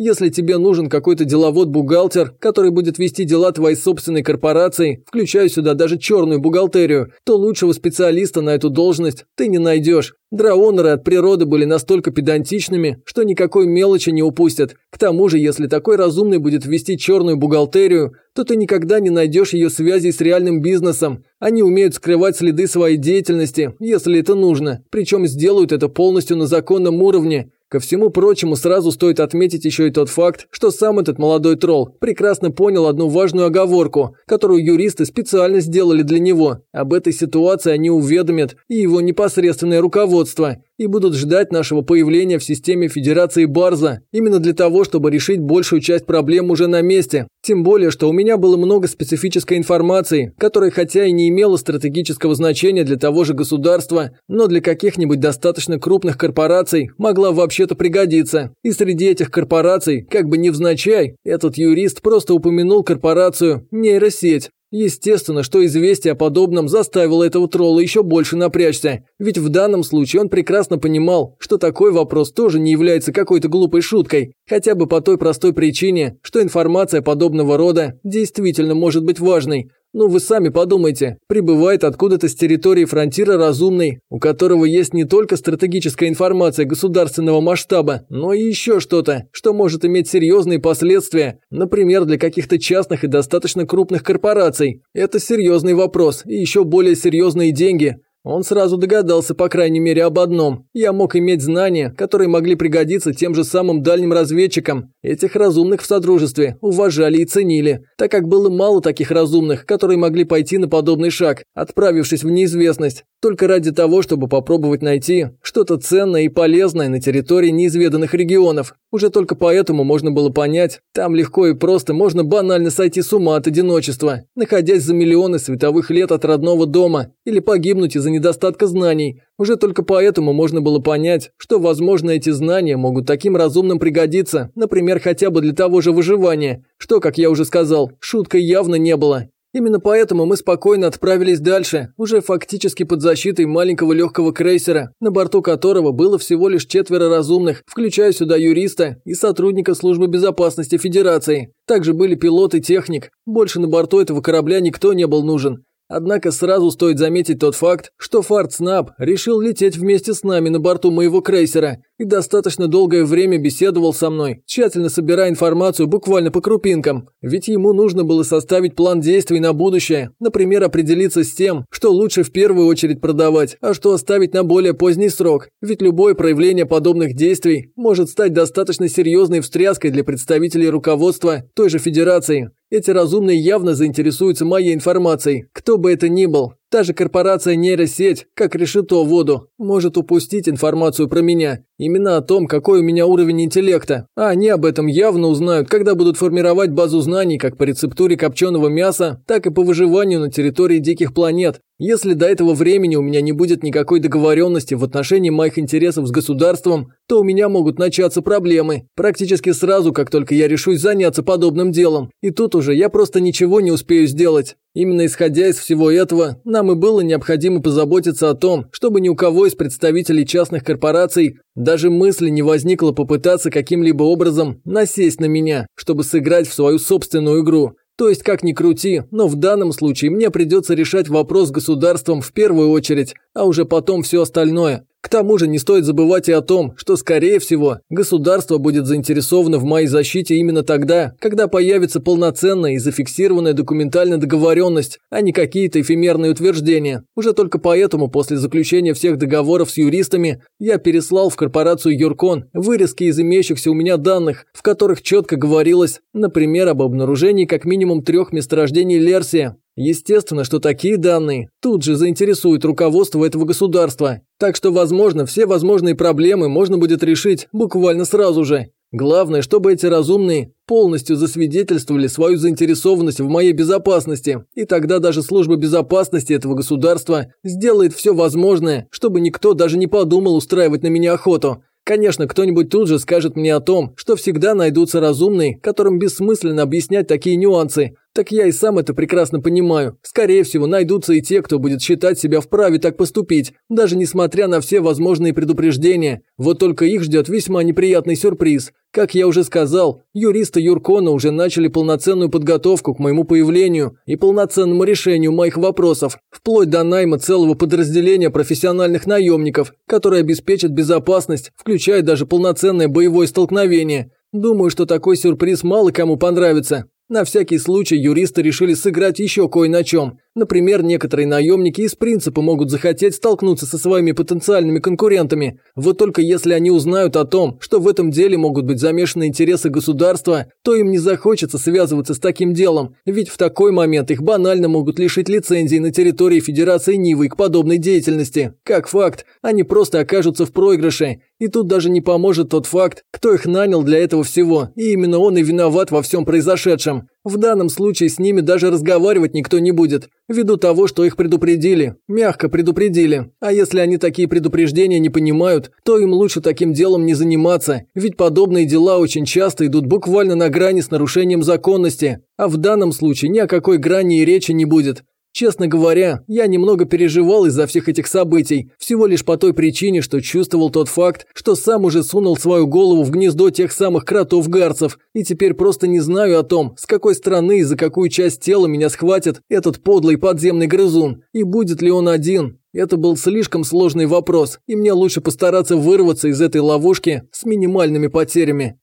Если тебе нужен какой-то деловод-бухгалтер, который будет вести дела твоей собственной корпорации, включая сюда даже черную бухгалтерию, то лучшего специалиста на эту должность ты не найдешь. Драонеры от природы были настолько педантичными, что никакой мелочи не упустят. К тому же, если такой разумный будет вести черную бухгалтерию, то ты никогда не найдешь ее связи с реальным бизнесом. Они умеют скрывать следы своей деятельности, если это нужно, причем сделают это полностью на законном уровне. Ко всему прочему, сразу стоит отметить еще и тот факт, что сам этот молодой тролл прекрасно понял одну важную оговорку, которую юристы специально сделали для него. Об этой ситуации они уведомят и его непосредственное руководство и будут ждать нашего появления в системе Федерации Барза, именно для того, чтобы решить большую часть проблем уже на месте. Тем более, что у меня было много специфической информации, которая хотя и не имела стратегического значения для того же государства, но для каких-нибудь достаточно крупных корпораций могла вообще-то пригодиться. И среди этих корпораций, как бы невзначай, этот юрист просто упомянул корпорацию нейросеть, Естественно, что известие о подобном заставило этого тролла еще больше напрячься, ведь в данном случае он прекрасно понимал, что такой вопрос тоже не является какой-то глупой шуткой, хотя бы по той простой причине, что информация подобного рода действительно может быть важной, ну вы сами подумайте, прибывает откуда-то с территории фронтира разумный, у которого есть не только стратегическая информация государственного масштаба, но и еще что-то, что может иметь серьезные последствия, например, для каких-то частных и достаточно крупных корпораций. Это серьезный вопрос и еще более серьезные деньги. Он сразу догадался, по крайней мере, об одном. Я мог иметь знания, которые могли пригодиться тем же самым дальним разведчикам. Этих разумных в Содружестве уважали и ценили, так как было мало таких разумных, которые могли пойти на подобный шаг, отправившись в неизвестность, только ради того, чтобы попробовать найти что-то ценное и полезное на территории неизведанных регионов. Уже только поэтому можно было понять, там легко и просто можно банально сойти с ума от одиночества, находясь за миллионы световых лет от родного дома, или погибнуть из-за недостатка знаний. Уже только поэтому можно было понять, что, возможно, эти знания могут таким разумным пригодиться, например, хотя бы для того же выживания, что, как я уже сказал, шуткой явно не было. Именно поэтому мы спокойно отправились дальше, уже фактически под защитой маленького легкого крейсера, на борту которого было всего лишь четверо разумных, включая сюда юриста и сотрудника службы безопасности Федерации. Также были пилот и техник. Больше на борту этого корабля никто не был нужен. Однако сразу стоит заметить тот факт, что Фарт Снаб решил лететь вместе с нами на борту моего крейсера и достаточно долгое время беседовал со мной, тщательно собирая информацию буквально по крупинкам. Ведь ему нужно было составить план действий на будущее, например, определиться с тем, что лучше в первую очередь продавать, а что оставить на более поздний срок. Ведь любое проявление подобных действий может стать достаточно серьезной встряской для представителей руководства той же Федерации. Эти разумные явно заинтересуются моей информацией, кто бы это ни был. Та же корпорация нейросеть, как решето воду, может упустить информацию про меня, именно о том, какой у меня уровень интеллекта, а они об этом явно узнают, когда будут формировать базу знаний как по рецептуре копченого мяса, так и по выживанию на территории диких планет. Если до этого времени у меня не будет никакой договоренности в отношении моих интересов с государством, то у меня могут начаться проблемы. Практически сразу, как только я решусь заняться подобным делом. И тут уже я просто ничего не успею сделать. Именно исходя из всего этого, нам и было необходимо позаботиться о том, чтобы ни у кого из представителей частных корпораций даже мысли не возникло попытаться каким-либо образом насесть на меня, чтобы сыграть в свою собственную игру. То есть, как ни крути, но в данном случае мне придется решать вопрос с государством в первую очередь, а уже потом все остальное. К тому же не стоит забывать и о том, что, скорее всего, государство будет заинтересовано в моей защите именно тогда, когда появится полноценная и зафиксированная документальная договоренность, а не какие-то эфемерные утверждения. Уже только поэтому после заключения всех договоров с юристами я переслал в корпорацию Юркон вырезки из имеющихся у меня данных, в которых четко говорилось, например, об обнаружении как минимум трех месторождений Лерсия, Естественно, что такие данные тут же заинтересуют руководство этого государства. Так что, возможно, все возможные проблемы можно будет решить буквально сразу же. Главное, чтобы эти разумные полностью засвидетельствовали свою заинтересованность в моей безопасности, и тогда даже служба безопасности этого государства сделает все возможное, чтобы никто даже не подумал устраивать на меня охоту. Конечно, кто-нибудь тут же скажет мне о том, что всегда найдутся разумные, которым бессмысленно объяснять такие нюансы, так я и сам это прекрасно понимаю. Скорее всего, найдутся и те, кто будет считать себя вправе так поступить, даже несмотря на все возможные предупреждения. Вот только их ждет весьма неприятный сюрприз. Как я уже сказал, юристы Юркона уже начали полноценную подготовку к моему появлению и полноценному решению моих вопросов, вплоть до найма целого подразделения профессиональных наемников, которые обеспечат безопасность, включая даже полноценное боевое столкновение. Думаю, что такой сюрприз мало кому понравится. На всякий случай юристы решили сыграть еще кое на чем. Например, некоторые наемники из принципа могут захотеть столкнуться со своими потенциальными конкурентами. Вот только если они узнают о том, что в этом деле могут быть замешаны интересы государства, то им не захочется связываться с таким делом, ведь в такой момент их банально могут лишить лицензии на территории Федерации Нивы к подобной деятельности. Как факт, они просто окажутся в проигрыше. И тут даже не поможет тот факт, кто их нанял для этого всего, и именно он и виноват во всем произошедшем. В данном случае с ними даже разговаривать никто не будет, ввиду того, что их предупредили, мягко предупредили. А если они такие предупреждения не понимают, то им лучше таким делом не заниматься, ведь подобные дела очень часто идут буквально на грани с нарушением законности, а в данном случае ни о какой грани и речи не будет. Честно говоря, я немного переживал из-за всех этих событий, всего лишь по той причине, что чувствовал тот факт, что сам уже сунул свою голову в гнездо тех самых кротов-гарцев, и теперь просто не знаю о том, с какой стороны и за какую часть тела меня схватит этот подлый подземный грызун, и будет ли он один. Это был слишком сложный вопрос, и мне лучше постараться вырваться из этой ловушки с минимальными потерями.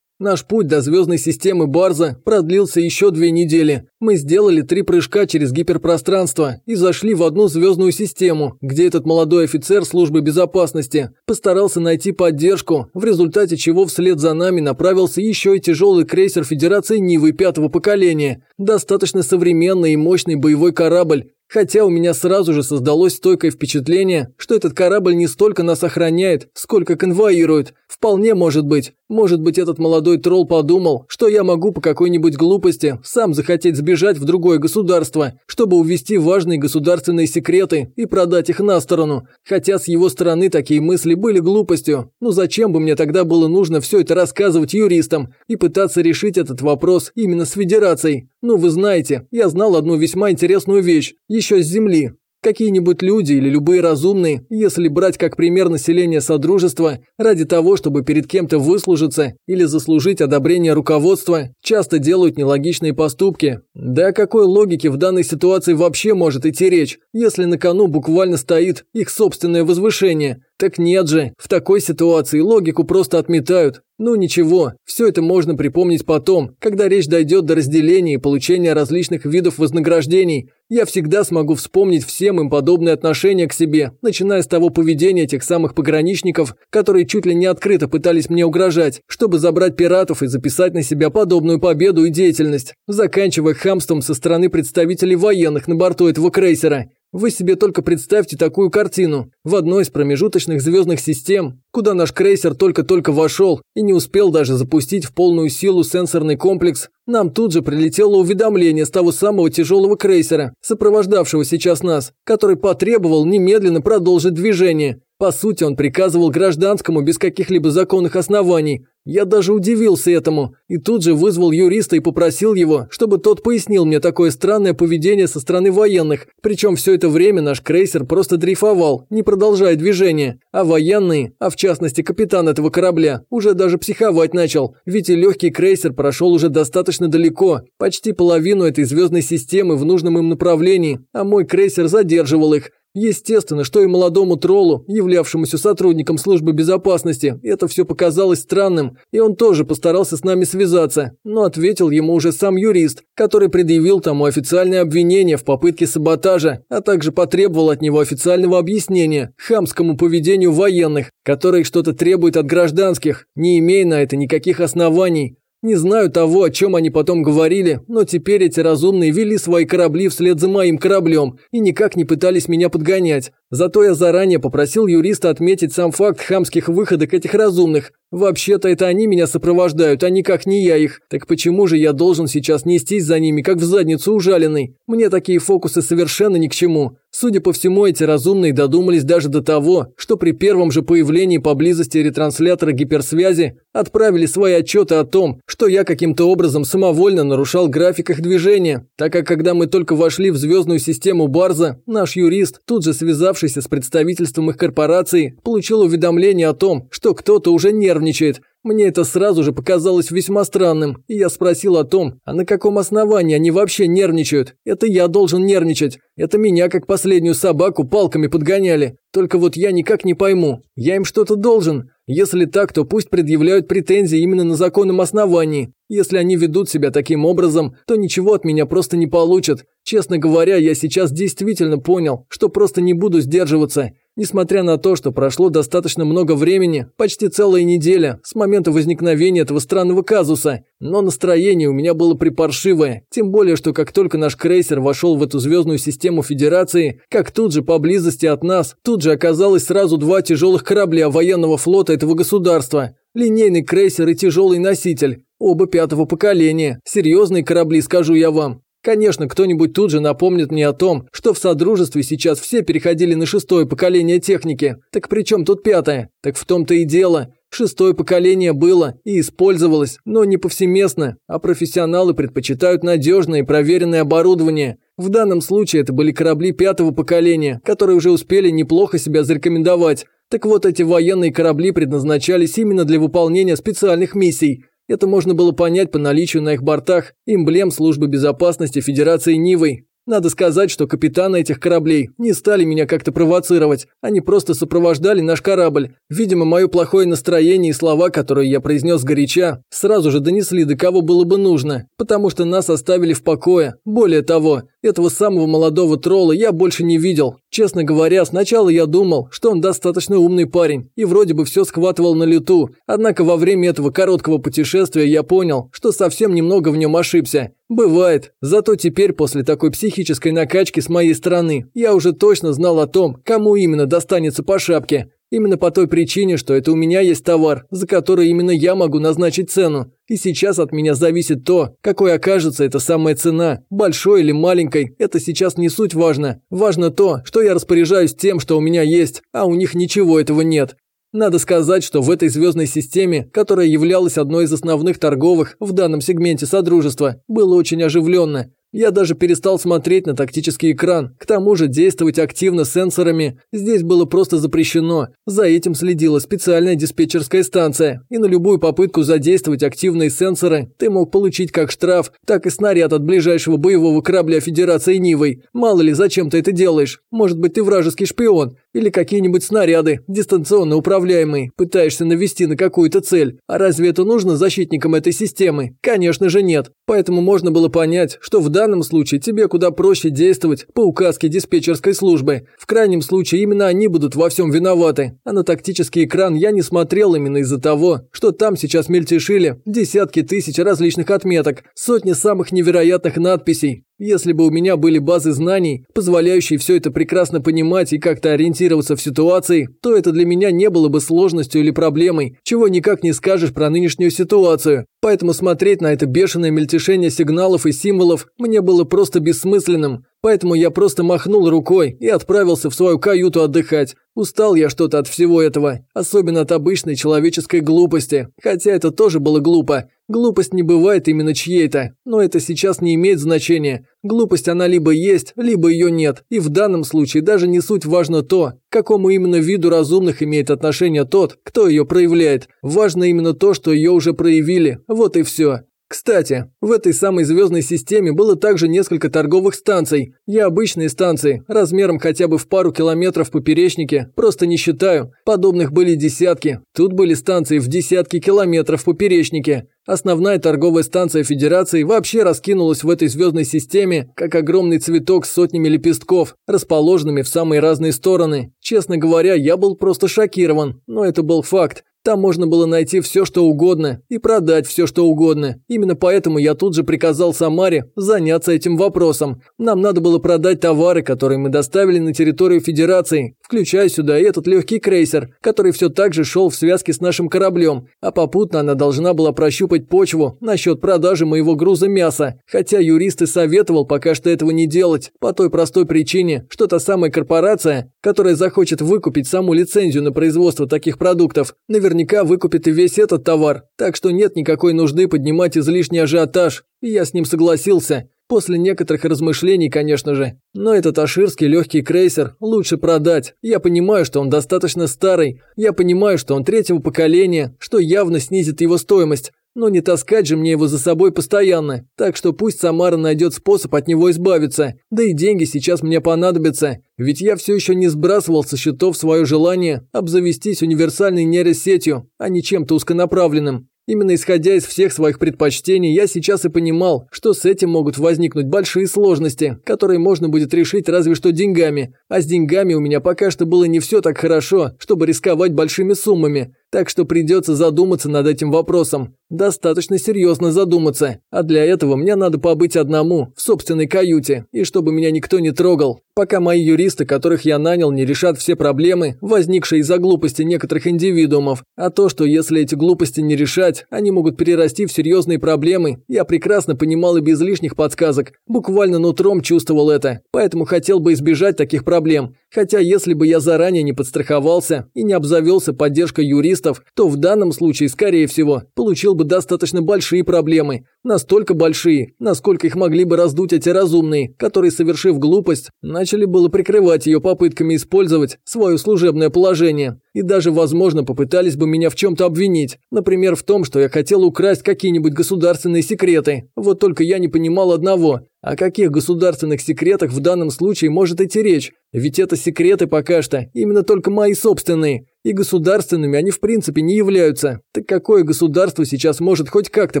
Наш путь до звездной системы Барза продлился еще две недели. Мы сделали три прыжка через гиперпространство и зашли в одну звездную систему, где этот молодой офицер службы безопасности постарался найти поддержку, в результате чего вслед за нами направился еще и тяжелый крейсер Федерации Нивы пятого поколения. Достаточно современный и мощный боевой корабль, Хотя у меня сразу же создалось стойкое впечатление, что этот корабль не столько нас охраняет, сколько конвоирует. Вполне может быть. Может быть, этот молодой тролл подумал, что я могу по какой-нибудь глупости сам захотеть сбежать в другое государство, чтобы увести важные государственные секреты и продать их на сторону. Хотя с его стороны такие мысли были глупостью. Ну зачем бы мне тогда было нужно все это рассказывать юристам и пытаться решить этот вопрос именно с Федерацией? Ну вы знаете, я знал одну весьма интересную вещь еще с Земли. Какие-нибудь люди или любые разумные, если брать как пример население Содружества, ради того, чтобы перед кем-то выслужиться или заслужить одобрение руководства, часто делают нелогичные поступки. Да о какой логике в данной ситуации вообще может идти речь, если на кону буквально стоит их собственное возвышение? Так нет же, в такой ситуации логику просто отметают. Ну ничего, все это можно припомнить потом, когда речь дойдет до разделения и получения различных видов вознаграждений. Я всегда смогу вспомнить всем им подобные отношения к себе, начиная с того поведения тех самых пограничников, которые чуть ли не открыто пытались мне угрожать, чтобы забрать пиратов и записать на себя подобную победу и деятельность, заканчивая хамством со стороны представителей военных на борту этого крейсера. Вы себе только представьте такую картину. В одной из промежуточных звездных систем, куда наш крейсер только-только вошел и не успел даже запустить в полную силу сенсорный комплекс, нам тут же прилетело уведомление с того самого тяжелого крейсера, сопровождавшего сейчас нас, который потребовал немедленно продолжить движение. По сути, он приказывал гражданскому без каких-либо законных оснований. Я даже удивился этому, и тут же вызвал юриста и попросил его, чтобы тот пояснил мне такое странное поведение со стороны военных, причем все это время наш крейсер просто дрейфовал, не продолжая движение, а военные, а в частности капитан этого корабля, уже даже психовать начал, ведь и легкий крейсер прошел уже достаточно далеко, почти половину этой звездной системы в нужном им направлении, а мой крейсер задерживал их, Естественно, что и молодому троллу, являвшемуся сотрудником службы безопасности, это все показалось странным, и он тоже постарался с нами связаться, но ответил ему уже сам юрист, который предъявил тому официальное обвинение в попытке саботажа, а также потребовал от него официального объяснения хамскому поведению военных, которые что-то требуют от гражданских, не имея на это никаких оснований. Не знаю того, о чем они потом говорили, но теперь эти разумные вели свои корабли вслед за моим кораблем и никак не пытались меня подгонять. Зато я заранее попросил юриста отметить сам факт хамских выходок этих разумных. Вообще-то это они меня сопровождают, а никак не я их. Так почему же я должен сейчас нестись за ними, как в задницу ужаленный? Мне такие фокусы совершенно ни к чему. Судя по всему, эти разумные додумались даже до того, что при первом же появлении поблизости ретранслятора гиперсвязи отправили свои отчеты о том, что я каким-то образом самовольно нарушал график их движения, так как когда мы только вошли в звездную систему Барза, наш юрист, тут же связавшись связавшийся с представительством их корпорации, получил уведомление о том, что кто-то уже нервничает. Мне это сразу же показалось весьма странным, и я спросил о том, а на каком основании они вообще нервничают. Это я должен нервничать. Это меня, как последнюю собаку, палками подгоняли. Только вот я никак не пойму. Я им что-то должен. Если так, то пусть предъявляют претензии именно на законном основании. Если они ведут себя таким образом, то ничего от меня просто не получат. Честно говоря, я сейчас действительно понял, что просто не буду сдерживаться. Несмотря на то, что прошло достаточно много времени, почти целая неделя, с момента возникновения этого странного казуса, но настроение у меня было припаршивое, тем более, что как только наш крейсер вошел в эту звездную систему Федерации, как тут же поблизости от нас, тут же оказалось сразу два тяжелых корабля военного флота этого государства. Линейный крейсер и тяжелый носитель. Оба пятого поколения. Серьезные корабли, скажу я вам. Конечно, кто-нибудь тут же напомнит мне о том, что в Содружестве сейчас все переходили на шестое поколение техники. Так при чем тут пятое? Так в том-то и дело. Шестое поколение было и использовалось, но не повсеместно, а профессионалы предпочитают надежное и проверенное оборудование. В данном случае это были корабли пятого поколения, которые уже успели неплохо себя зарекомендовать. Так вот, эти военные корабли предназначались именно для выполнения специальных миссий, это можно было понять по наличию на их бортах эмблем службы безопасности Федерации Нивой. Надо сказать, что капитаны этих кораблей не стали меня как-то провоцировать. Они просто сопровождали наш корабль. Видимо, мое плохое настроение и слова, которые я произнес горяча, сразу же донесли до кого было бы нужно, потому что нас оставили в покое. Более того, этого самого молодого тролла я больше не видел. Честно говоря, сначала я думал, что он достаточно умный парень и вроде бы все схватывал на лету. Однако во время этого короткого путешествия я понял, что совсем немного в нем ошибся. Бывает. Зато теперь после такой психической накачки с моей стороны я уже точно знал о том, кому именно достанется по шапке. Именно по той причине, что это у меня есть товар, за который именно я могу назначить цену. И сейчас от меня зависит то, какой окажется эта самая цена. Большой или маленькой, это сейчас не суть важно. Важно то, что я распоряжаюсь тем, что у меня есть, а у них ничего этого нет. Надо сказать, что в этой звездной системе, которая являлась одной из основных торговых в данном сегменте Содружества, было очень оживленно. Я даже перестал смотреть на тактический экран. К тому же действовать активно сенсорами здесь было просто запрещено. За этим следила специальная диспетчерская станция. И на любую попытку задействовать активные сенсоры ты мог получить как штраф, так и снаряд от ближайшего боевого корабля Федерации Нивой. Мало ли, зачем ты это делаешь? Может быть, ты вражеский шпион? Или какие-нибудь снаряды, дистанционно управляемые, пытаешься навести на какую-то цель. А разве это нужно защитникам этой системы? Конечно же нет. Поэтому можно было понять, что в данном случае тебе куда проще действовать по указке диспетчерской службы. В крайнем случае именно они будут во всем виноваты. А на тактический экран я не смотрел именно из-за того, что там сейчас мельтешили десятки тысяч различных отметок, сотни самых невероятных надписей. Если бы у меня были базы знаний, позволяющие все это прекрасно понимать и как-то ориентироваться в ситуации, то это для меня не было бы сложностью или проблемой, чего никак не скажешь про нынешнюю ситуацию. Поэтому смотреть на это бешеное мельтешение сигналов и символов мне было просто бессмысленным. Поэтому я просто махнул рукой и отправился в свою каюту отдыхать. Устал я что-то от всего этого, особенно от обычной человеческой глупости, хотя это тоже было глупо. Глупость не бывает именно чьей-то, но это сейчас не имеет значения. Глупость она либо есть, либо ее нет, и в данном случае даже не суть важно то, к какому именно виду разумных имеет отношение тот, кто ее проявляет. Важно именно то, что ее уже проявили, вот и все. Кстати, в этой самой звездной системе было также несколько торговых станций. Я обычные станции, размером хотя бы в пару километров поперечнике, просто не считаю. Подобных были десятки. Тут были станции в десятки километров поперечнике. Основная торговая станция Федерации вообще раскинулась в этой звездной системе, как огромный цветок с сотнями лепестков, расположенными в самые разные стороны. Честно говоря, я был просто шокирован, но это был факт. Там можно было найти все, что угодно, и продать все, что угодно. Именно поэтому я тут же приказал Самаре заняться этим вопросом. Нам надо было продать товары, которые мы доставили на территорию Федерации, включая сюда и этот легкий крейсер, который все так же шел в связке с нашим кораблем, а попутно она должна была прощупать почву насчет продажи моего груза мяса, хотя юрист и советовал пока что этого не делать, по той простой причине, что та самая корпорация, которая захочет выкупить саму лицензию на производство таких продуктов, наверняка наверняка выкупит и весь этот товар, так что нет никакой нужды поднимать излишний ажиотаж, и я с ним согласился. После некоторых размышлений, конечно же. Но этот аширский легкий крейсер лучше продать. Я понимаю, что он достаточно старый. Я понимаю, что он третьего поколения, что явно снизит его стоимость. Но не таскать же мне его за собой постоянно. Так что пусть Самара найдет способ от него избавиться. Да и деньги сейчас мне понадобятся. Ведь я все еще не сбрасывал со счетов свое желание обзавестись универсальной нейросетью, а не чем-то узконаправленным. Именно исходя из всех своих предпочтений, я сейчас и понимал, что с этим могут возникнуть большие сложности, которые можно будет решить разве что деньгами. А с деньгами у меня пока что было не все так хорошо, чтобы рисковать большими суммами. Так что придется задуматься над этим вопросом. Достаточно серьезно задуматься. А для этого мне надо побыть одному, в собственной каюте, и чтобы меня никто не трогал. Пока мои юристы, которых я нанял, не решат все проблемы, возникшие из-за глупости некоторых индивидуумов. А то, что если эти глупости не решать, они могут перерасти в серьезные проблемы, я прекрасно понимал и без лишних подсказок. Буквально нутром чувствовал это. Поэтому хотел бы избежать таких проблем. Хотя если бы я заранее не подстраховался и не обзавелся поддержкой юриста, юристов, то в данном случае, скорее всего, получил бы достаточно большие проблемы. Настолько большие, насколько их могли бы раздуть эти разумные, которые, совершив глупость, начали было прикрывать ее попытками использовать свое служебное положение. И даже, возможно, попытались бы меня в чем-то обвинить. Например, в том, что я хотел украсть какие-нибудь государственные секреты. Вот только я не понимал одного. О каких государственных секретах в данном случае может идти речь? Ведь это секреты пока что, именно только мои собственные. И государственными они в принципе не являются. Так какое государство сейчас может хоть как-то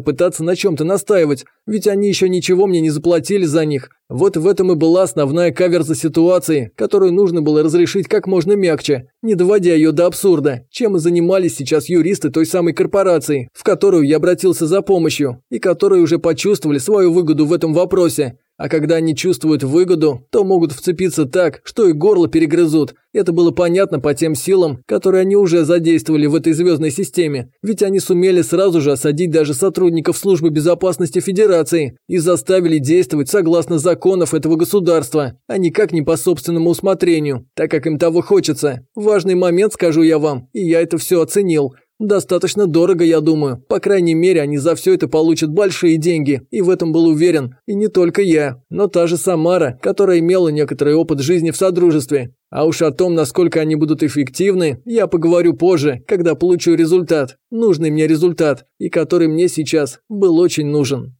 пытаться на чем-то настаивать? Ведь они еще ничего мне не заплатили за них. Вот в этом и была основная каверза ситуации, которую нужно было разрешить как можно мягче, не доводя ее до абсурда, чем и занимались сейчас юристы той самой корпорации, в которую я обратился за помощью, и которые уже почувствовали свою выгоду в этом вопросе. А когда они чувствуют выгоду, то могут вцепиться так, что и горло перегрызут. Это было понятно по тем силам, которые они уже задействовали в этой звездной системе. Ведь они сумели сразу же осадить даже сотрудников Службы безопасности Федерации и заставили действовать согласно законов этого государства, а никак не по собственному усмотрению, так как им того хочется. Важный момент, скажу я вам, и я это все оценил. Достаточно дорого, я думаю. По крайней мере, они за все это получат большие деньги, и в этом был уверен. И не только я, но та же Самара, которая имела некоторый опыт жизни в Содружестве. А уж о том, насколько они будут эффективны, я поговорю позже, когда получу результат. Нужный мне результат, и который мне сейчас был очень нужен.